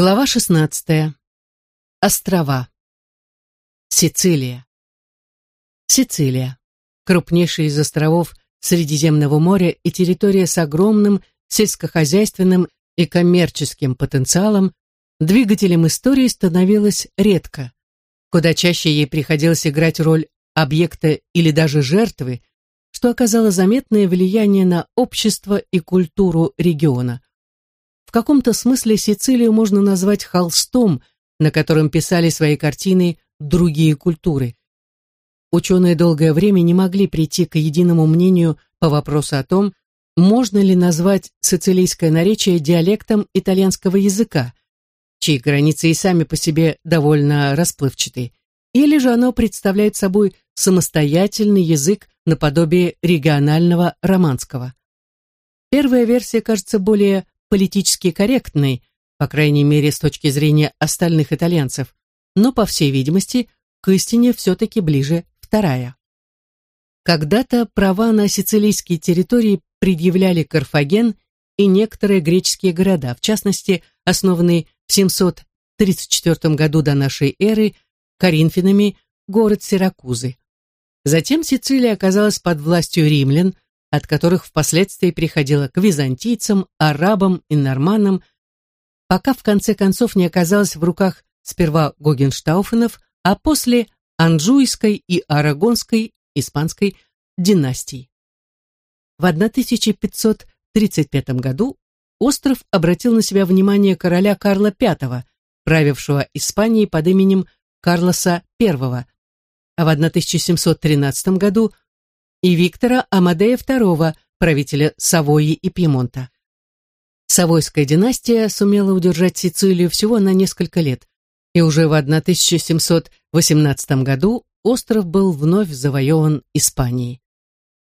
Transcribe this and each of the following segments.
Глава 16. Острова. Сицилия. Сицилия. Крупнейший из островов Средиземного моря и территория с огромным сельскохозяйственным и коммерческим потенциалом, двигателем истории становилась редко. Куда чаще ей приходилось играть роль объекта или даже жертвы, что оказало заметное влияние на общество и культуру региона. В каком-то смысле Сицилию можно назвать холстом, на котором писали свои картины другие культуры. Ученые долгое время не могли прийти к единому мнению по вопросу о том, можно ли назвать сицилийское наречие диалектом итальянского языка, чьи границы и сами по себе довольно расплывчаты, или же оно представляет собой самостоятельный язык наподобие регионального романского. Первая версия кажется более политически корректной, по крайней мере, с точки зрения остальных итальянцев, но, по всей видимости, к истине все-таки ближе вторая. Когда-то права на сицилийские территории предъявляли Карфаген и некоторые греческие города, в частности, основанный в 734 году до нашей эры Коринфянами город Сиракузы. Затем Сицилия оказалась под властью римлян, от которых впоследствии переходила к византийцам, арабам и норманнам, пока в конце концов не оказалась в руках сперва Гогенштауфенов, а после Анжуйской и Арагонской, испанской династий. В 1535 году остров обратил на себя внимание короля Карла V, правившего Испанией под именем Карлоса I, а в 1713 году и Виктора Амадея II, правителя Савойи и Пьемонта. Савойская династия сумела удержать Сицилию всего на несколько лет, и уже в 1718 году остров был вновь завоеван Испанией.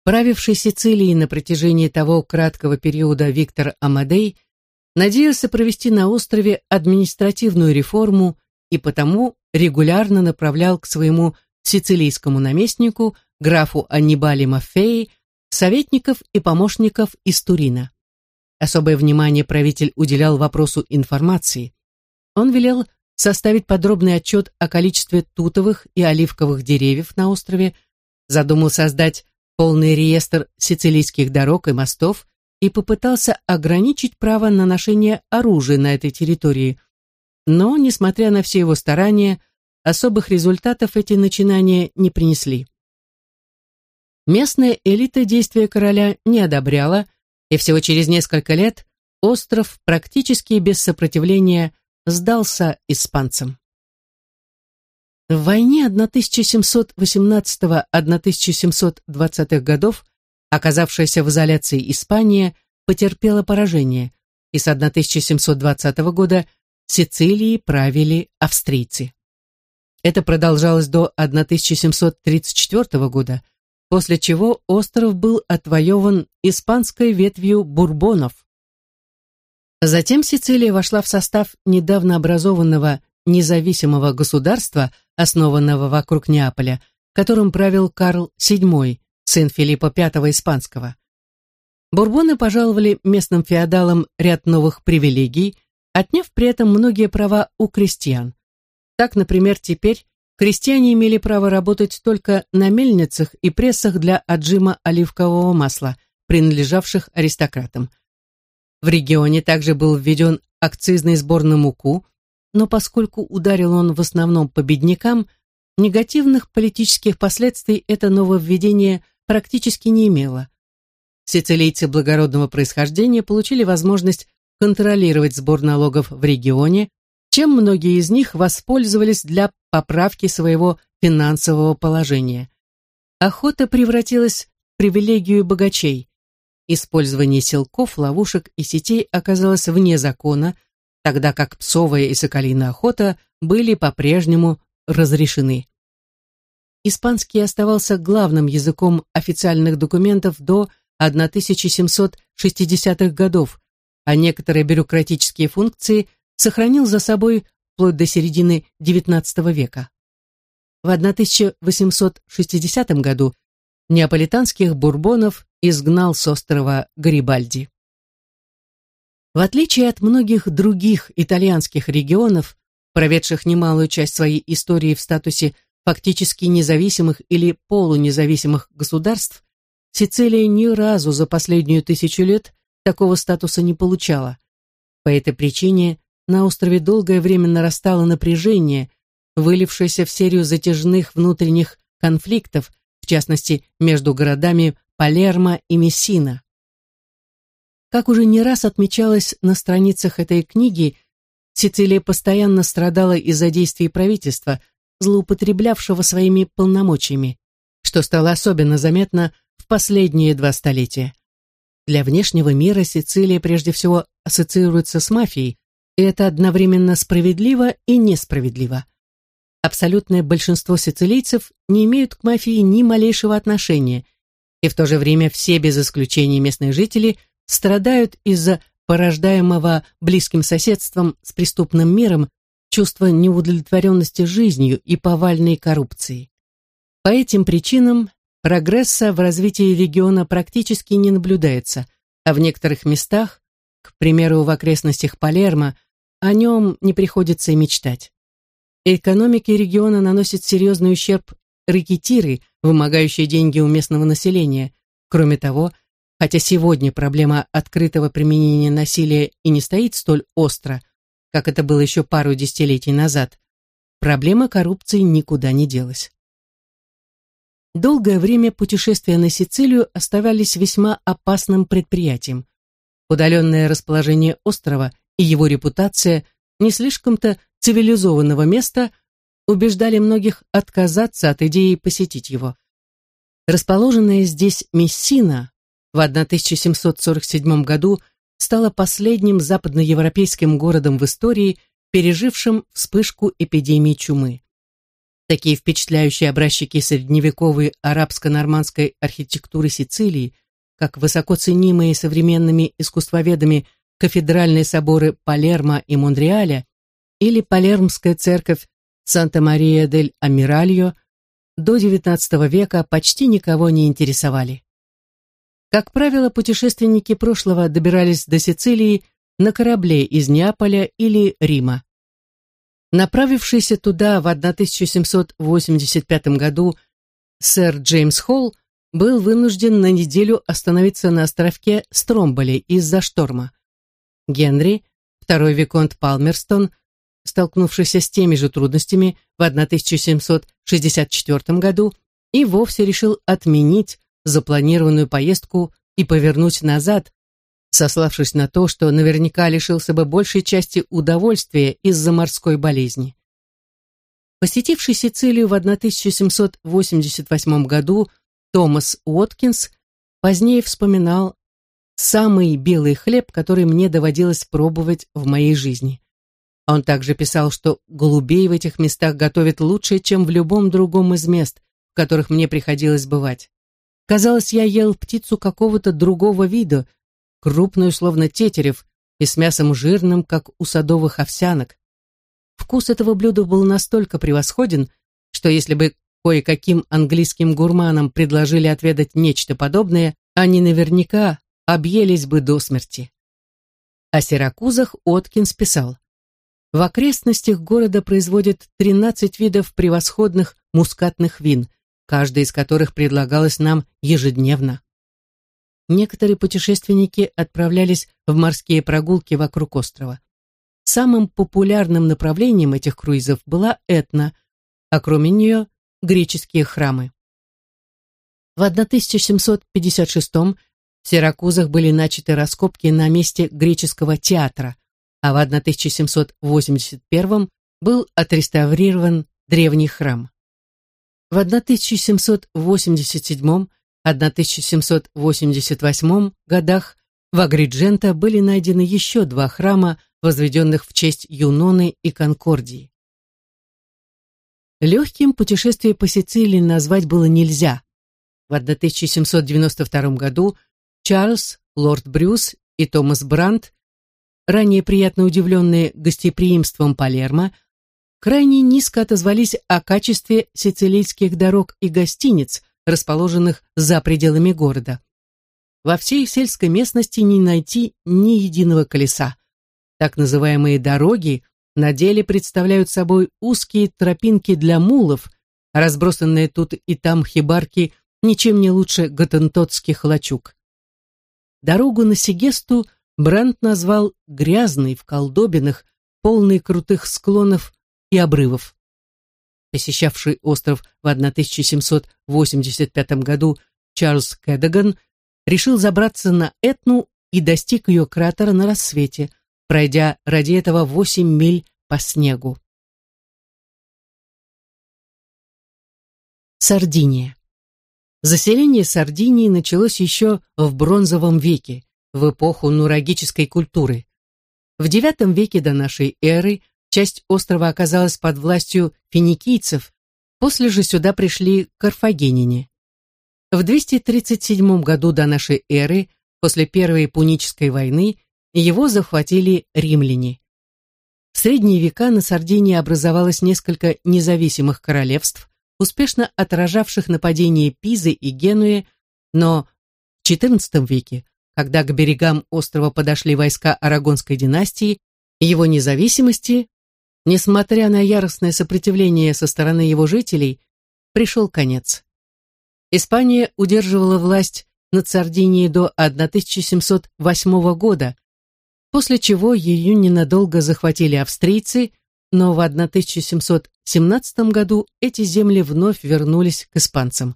Правивший Сицилией на протяжении того краткого периода Виктор Амадей надеялся провести на острове административную реформу и потому регулярно направлял к своему сицилийскому наместнику графу Аннибале Маффеи, советников и помощников из Турина. Особое внимание правитель уделял вопросу информации. Он велел составить подробный отчет о количестве тутовых и оливковых деревьев на острове, задумал создать полный реестр сицилийских дорог и мостов и попытался ограничить право на ношение оружия на этой территории. Но, несмотря на все его старания, особых результатов эти начинания не принесли. Местная элита действия короля не одобряла, и всего через несколько лет остров практически без сопротивления сдался испанцам. В войне 1718-1720 годов, оказавшаяся в изоляции Испания, потерпела поражение, и с 1720 года Сицилией правили австрийцы. Это продолжалось до 1734 года, после чего остров был отвоеван испанской ветвью бурбонов. Затем Сицилия вошла в состав недавно образованного независимого государства, основанного вокруг Неаполя, которым правил Карл VII, сын Филиппа V Испанского. Бурбоны пожаловали местным феодалам ряд новых привилегий, отняв при этом многие права у крестьян. Так, например, теперь крестьяне имели право работать только на мельницах и прессах для отжима оливкового масла, принадлежавших аристократам. В регионе также был введен акцизный сбор на муку, но поскольку ударил он в основном по беднякам, негативных политических последствий это нововведение практически не имело. Сицилийцы благородного происхождения получили возможность контролировать сбор налогов в регионе, чем многие из них воспользовались для поправки своего финансового положения. Охота превратилась в привилегию богачей. Использование силков, ловушек и сетей оказалось вне закона, тогда как псовая и соколиная охота были по-прежнему разрешены. Испанский оставался главным языком официальных документов до 1760-х годов, а некоторые бюрократические функции сохранил за собой вплоть до середины XIX века. В 1860 году неаполитанских бурбонов изгнал с острова Гарибальди. В отличие от многих других итальянских регионов, проведших немалую часть своей истории в статусе фактически независимых или полунезависимых государств, Сицилия ни разу за последнюю тысячу лет такого статуса не получала. По этой причине на острове долгое время нарастало напряжение, вылившееся в серию затяжных внутренних конфликтов, в частности, между городами Палермо и Мессина. Как уже не раз отмечалось на страницах этой книги, Сицилия постоянно страдала из-за действий правительства, злоупотреблявшего своими полномочиями, что стало особенно заметно в последние два столетия. Для внешнего мира Сицилия прежде всего ассоциируется с мафией, и это одновременно справедливо и несправедливо. Абсолютное большинство сицилийцев не имеют к мафии ни малейшего отношения, и в то же время все без исключения местные жители страдают из-за порождаемого близким соседством с преступным миром чувства неудовлетворенности жизнью и повальной коррупции. По этим причинам прогресса в развитии региона практически не наблюдается, а в некоторых местах, к примеру, в окрестностях Палермо, о нем не приходится и мечтать. Экономике региона наносит серьезный ущерб ракетиры, вымогающие деньги у местного населения. Кроме того, хотя сегодня проблема открытого применения насилия и не стоит столь остро, как это было еще пару десятилетий назад, проблема коррупции никуда не делась. Долгое время путешествия на Сицилию оставались весьма опасным предприятием. Удаленное расположение острова и его репутация не слишком-то цивилизованного места убеждали многих отказаться от идеи посетить его. Расположенная здесь Мессина в 1747 году стала последним западноевропейским городом в истории, пережившим вспышку эпидемии чумы. Такие впечатляющие образчики средневековой арабско-нормандской архитектуры Сицилии, как высоко ценимые современными искусствоведами кафедральные соборы Палермо и Монреаля или Палермская церковь Санта-Мария-дель-Амиральо, до XIX века почти никого не интересовали. Как правило, путешественники прошлого добирались до Сицилии на корабле из Неаполя или Рима. Направившийся туда в 1785 году сэр Джеймс Холл был вынужден на неделю остановиться на островке Стромболи из-за шторма. Генри, второй виконт Палмерстон, столкнувшийся с теми же трудностями в 1764 году, и вовсе решил отменить запланированную поездку и повернуть назад, сославшись на то, что наверняка лишился бы большей части удовольствия из-за морской болезни. Посетивший Сицилию в 1788 году Томас Уоткинс позднее вспоминал «самый белый хлеб, который мне доводилось пробовать в моей жизни». Он также писал, что голубей в этих местах готовят лучше, чем в любом другом из мест, в которых мне приходилось бывать. Казалось, я ел птицу какого-то другого вида, крупную, словно тетерев, и с мясом жирным, как у садовых овсянок. Вкус этого блюда был настолько превосходен, что если бы кое-каким английским гурманам предложили отведать нечто подобное, они наверняка объелись бы до смерти. О Сиракузах Откинс писал. В окрестностях города производят 13 видов превосходных мускатных вин, каждый из которых предлагалось нам ежедневно некоторые путешественники отправлялись в морские прогулки вокруг острова. Самым популярным направлением этих круизов была Этна, а кроме нее греческие храмы. В 1756 в Сиракузах были начаты раскопки на месте греческого театра, а в 1781 был отреставрирован древний храм. В 1787 1788 годах в Агридженто были найдены еще два храма, возведенных в честь Юноны и Конкордии. Легким путешествие по Сицилии назвать было нельзя. В 1792 году Чарльз, лорд Брюс и Томас Брандт, ранее приятно удивленные гостеприимством Палермо, крайне низко отозвались о качестве сицилийских дорог и гостиниц, расположенных за пределами города. во всей сельской местности не найти ни единого колеса. Так называемые дороги на деле представляют собой узкие тропинки для мулов, разбросанные тут и там хибарки ничем не лучше готентотских лачуг. Дорогу на Сигесту Бранд назвал грязной в колдобинах, полной крутых склонов и обрывов. Посещавший остров в 1785 году Чарльз Кэдаган решил забраться на Этну и достиг ее кратера на рассвете, пройдя ради этого 8 миль по снегу. Сардиния. Заселение Сардинии началось еще в бронзовом веке, в эпоху нурагической культуры. В IX веке до нашей эры часть острова оказалась под властью финикийцев, после же сюда пришли карфагенине. В 237 году до нашей эры, после Первой Пунической войны, его захватили римляне. В средние века на Сардинии образовалось несколько независимых королевств, успешно отражавших нападения Пизы и Генуи, но в XIV веке, когда к берегам острова подошли войска Арагонской династии, его независимости, несмотря на яростное сопротивление со стороны его жителей, пришел конец. Испания удерживала власть над Сардинией до 1708 года, после чего ее ненадолго захватили австрийцы, но в 1717 году эти земли вновь вернулись к испанцам.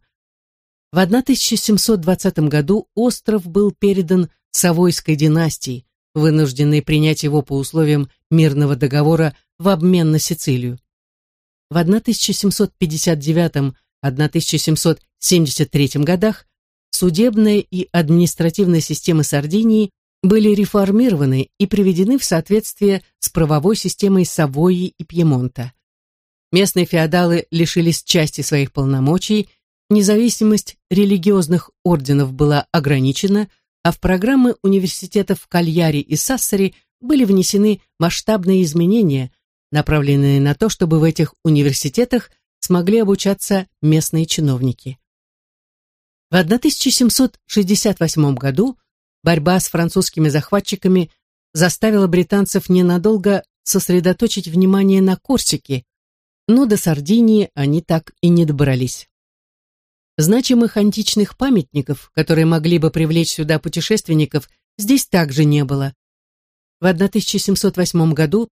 В 1720 году остров был передан Савойской династии, вынужденной принять его по условиям мирного договора в обмен на Сицилию. В 1759-1773 годах судебная и административная системы Сардинии были реформированы и приведены в соответствие с правовой системой Савойи и Пьемонта. Местные феодалы лишились части своих полномочий, независимость религиозных орденов была ограничена, а в программы университетов Кальяри и Сассари были внесены масштабные изменения, направленные на то, чтобы в этих университетах смогли обучаться местные чиновники. В 1768 году борьба с французскими захватчиками заставила британцев ненадолго сосредоточить внимание на Корсике, но до Сардинии они так и не добрались. Значимых античных памятников, которые могли бы привлечь сюда путешественников, здесь также не было. В 1708 году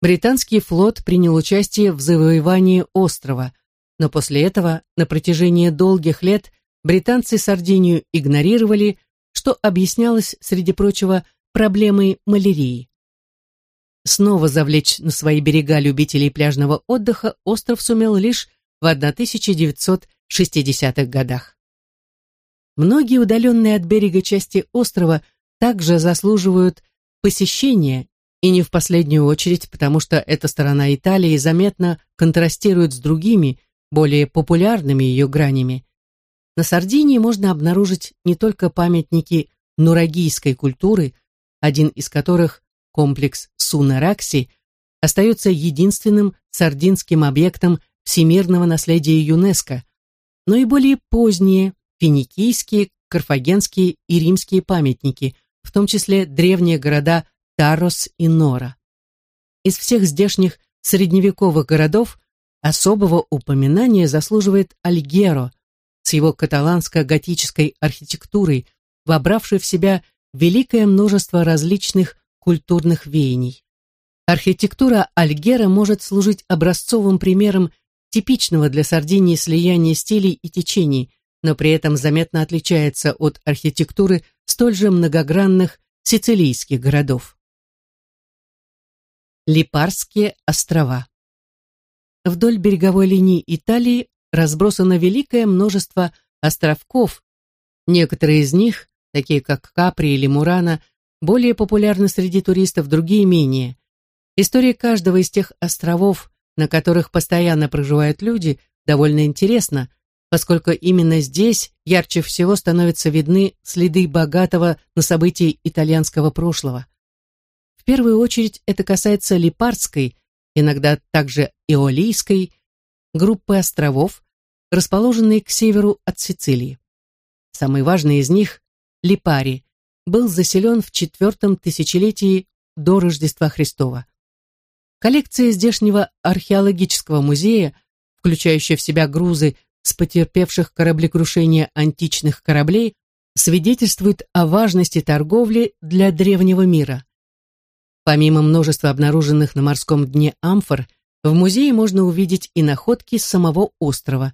британский флот принял участие в завоевании острова, но после этого на протяжении долгих лет британцы Сардинию игнорировали, что объяснялось, среди прочего, проблемой малярии. Снова завлечь на свои берега любителей пляжного отдыха остров сумел лишь в 1960-х годах. Многие удаленные от берега части острова также заслуживают посещения, и не в последнюю очередь, потому что эта сторона Италии заметно контрастирует с другими, более популярными ее гранями. На Сардинии можно обнаружить не только памятники нурагийской культуры, один из которых, комплекс Сунаракси, остается единственным сардинским объектом всемирного наследия ЮНЕСКО, но и более поздние финикийские, карфагенские и римские памятники, в том числе древние города Тарос и Нора. Из всех здешних средневековых городов особого упоминания заслуживает Альгеро, с его каталанско-готической архитектурой, вобравшей в себя великое множество различных культурных веяний. Архитектура Альгера может служить образцовым примером типичного для Сардинии слияния стилей и течений, но при этом заметно отличается от архитектуры столь же многогранных сицилийских городов. Липарские острова Вдоль береговой линии Италии разбросано великое множество островков. Некоторые из них, такие как Капри или Мурана, более популярны среди туристов, другие менее. История каждого из тех островов, на которых постоянно проживают люди, довольно интересна, поскольку именно здесь ярче всего становятся видны следы богатого на события итальянского прошлого. В первую очередь это касается Липарской, иногда также Иолийской, группы островов, расположенные к северу от Сицилии. Самый важный из них – Липари, был заселен в четвертом тысячелетии до Рождества Христова. Коллекция здешнего археологического музея, включающая в себя грузы с потерпевших кораблекрушение античных кораблей, свидетельствует о важности торговли для древнего мира. Помимо множества обнаруженных на морском дне амфор, в музее можно увидеть и находки самого острова.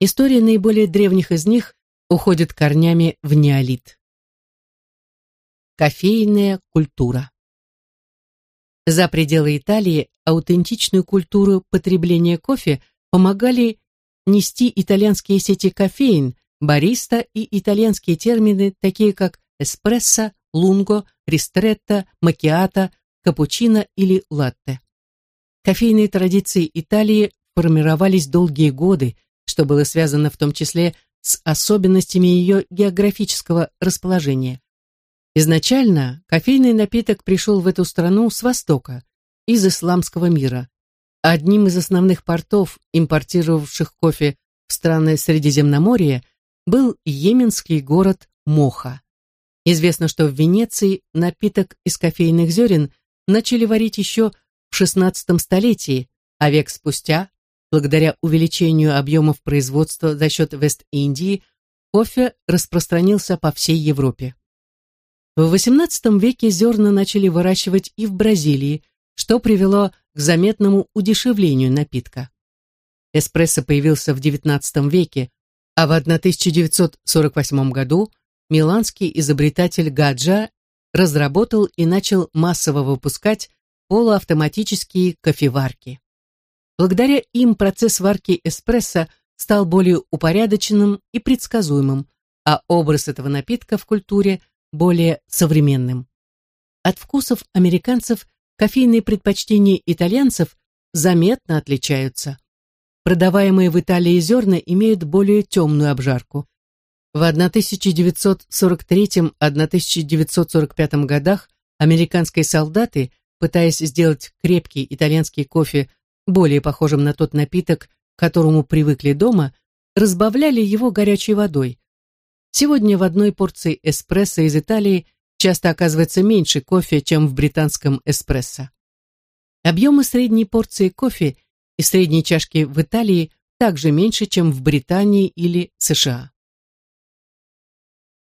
История наиболее древних из них уходит корнями в неолит. Кофейная культура За пределы Италии аутентичную культуру потребления кофе помогали нести итальянские сети кофеин, бариста и итальянские термины, такие как эспрессо, лунго, ристретто, макиато, капучино или латте. Кофейные традиции Италии формировались долгие годы, что было связано в том числе с особенностями ее географического расположения. Изначально кофейный напиток пришел в эту страну с востока, из исламского мира. Одним из основных портов, импортировавших кофе в страны Средиземноморья, был йеменский город Моха. Известно, что в Венеции напиток из кофейных зерен начали варить еще в XVI столетии, а век спустя, благодаря увеличению объемов производства за счет Вест-Индии, кофе распространился по всей Европе. В XVIII веке зерна начали выращивать и в Бразилии, что привело к заметному удешевлению напитка. Эспрессо появился в XIX веке, а в 1948 году миланский изобретатель Гаджа разработал и начал массово выпускать полуавтоматические кофеварки. Благодаря им процесс варки эспрессо стал более упорядоченным и предсказуемым, а образ этого напитка в культуре более современным. От вкусов американцев кофейные предпочтения итальянцев заметно отличаются. Продаваемые в Италии зерна имеют более темную обжарку. В 1943-1945 годах американские солдаты, пытаясь сделать крепкий итальянский кофе более похожим на тот напиток, к которому привыкли дома, разбавляли его горячей водой. Сегодня в одной порции эспрессо из Италии часто оказывается меньше кофе, чем в британском эспрессо. Объемы средней порции кофе и средней чашки в Италии также меньше, чем в Британии или США.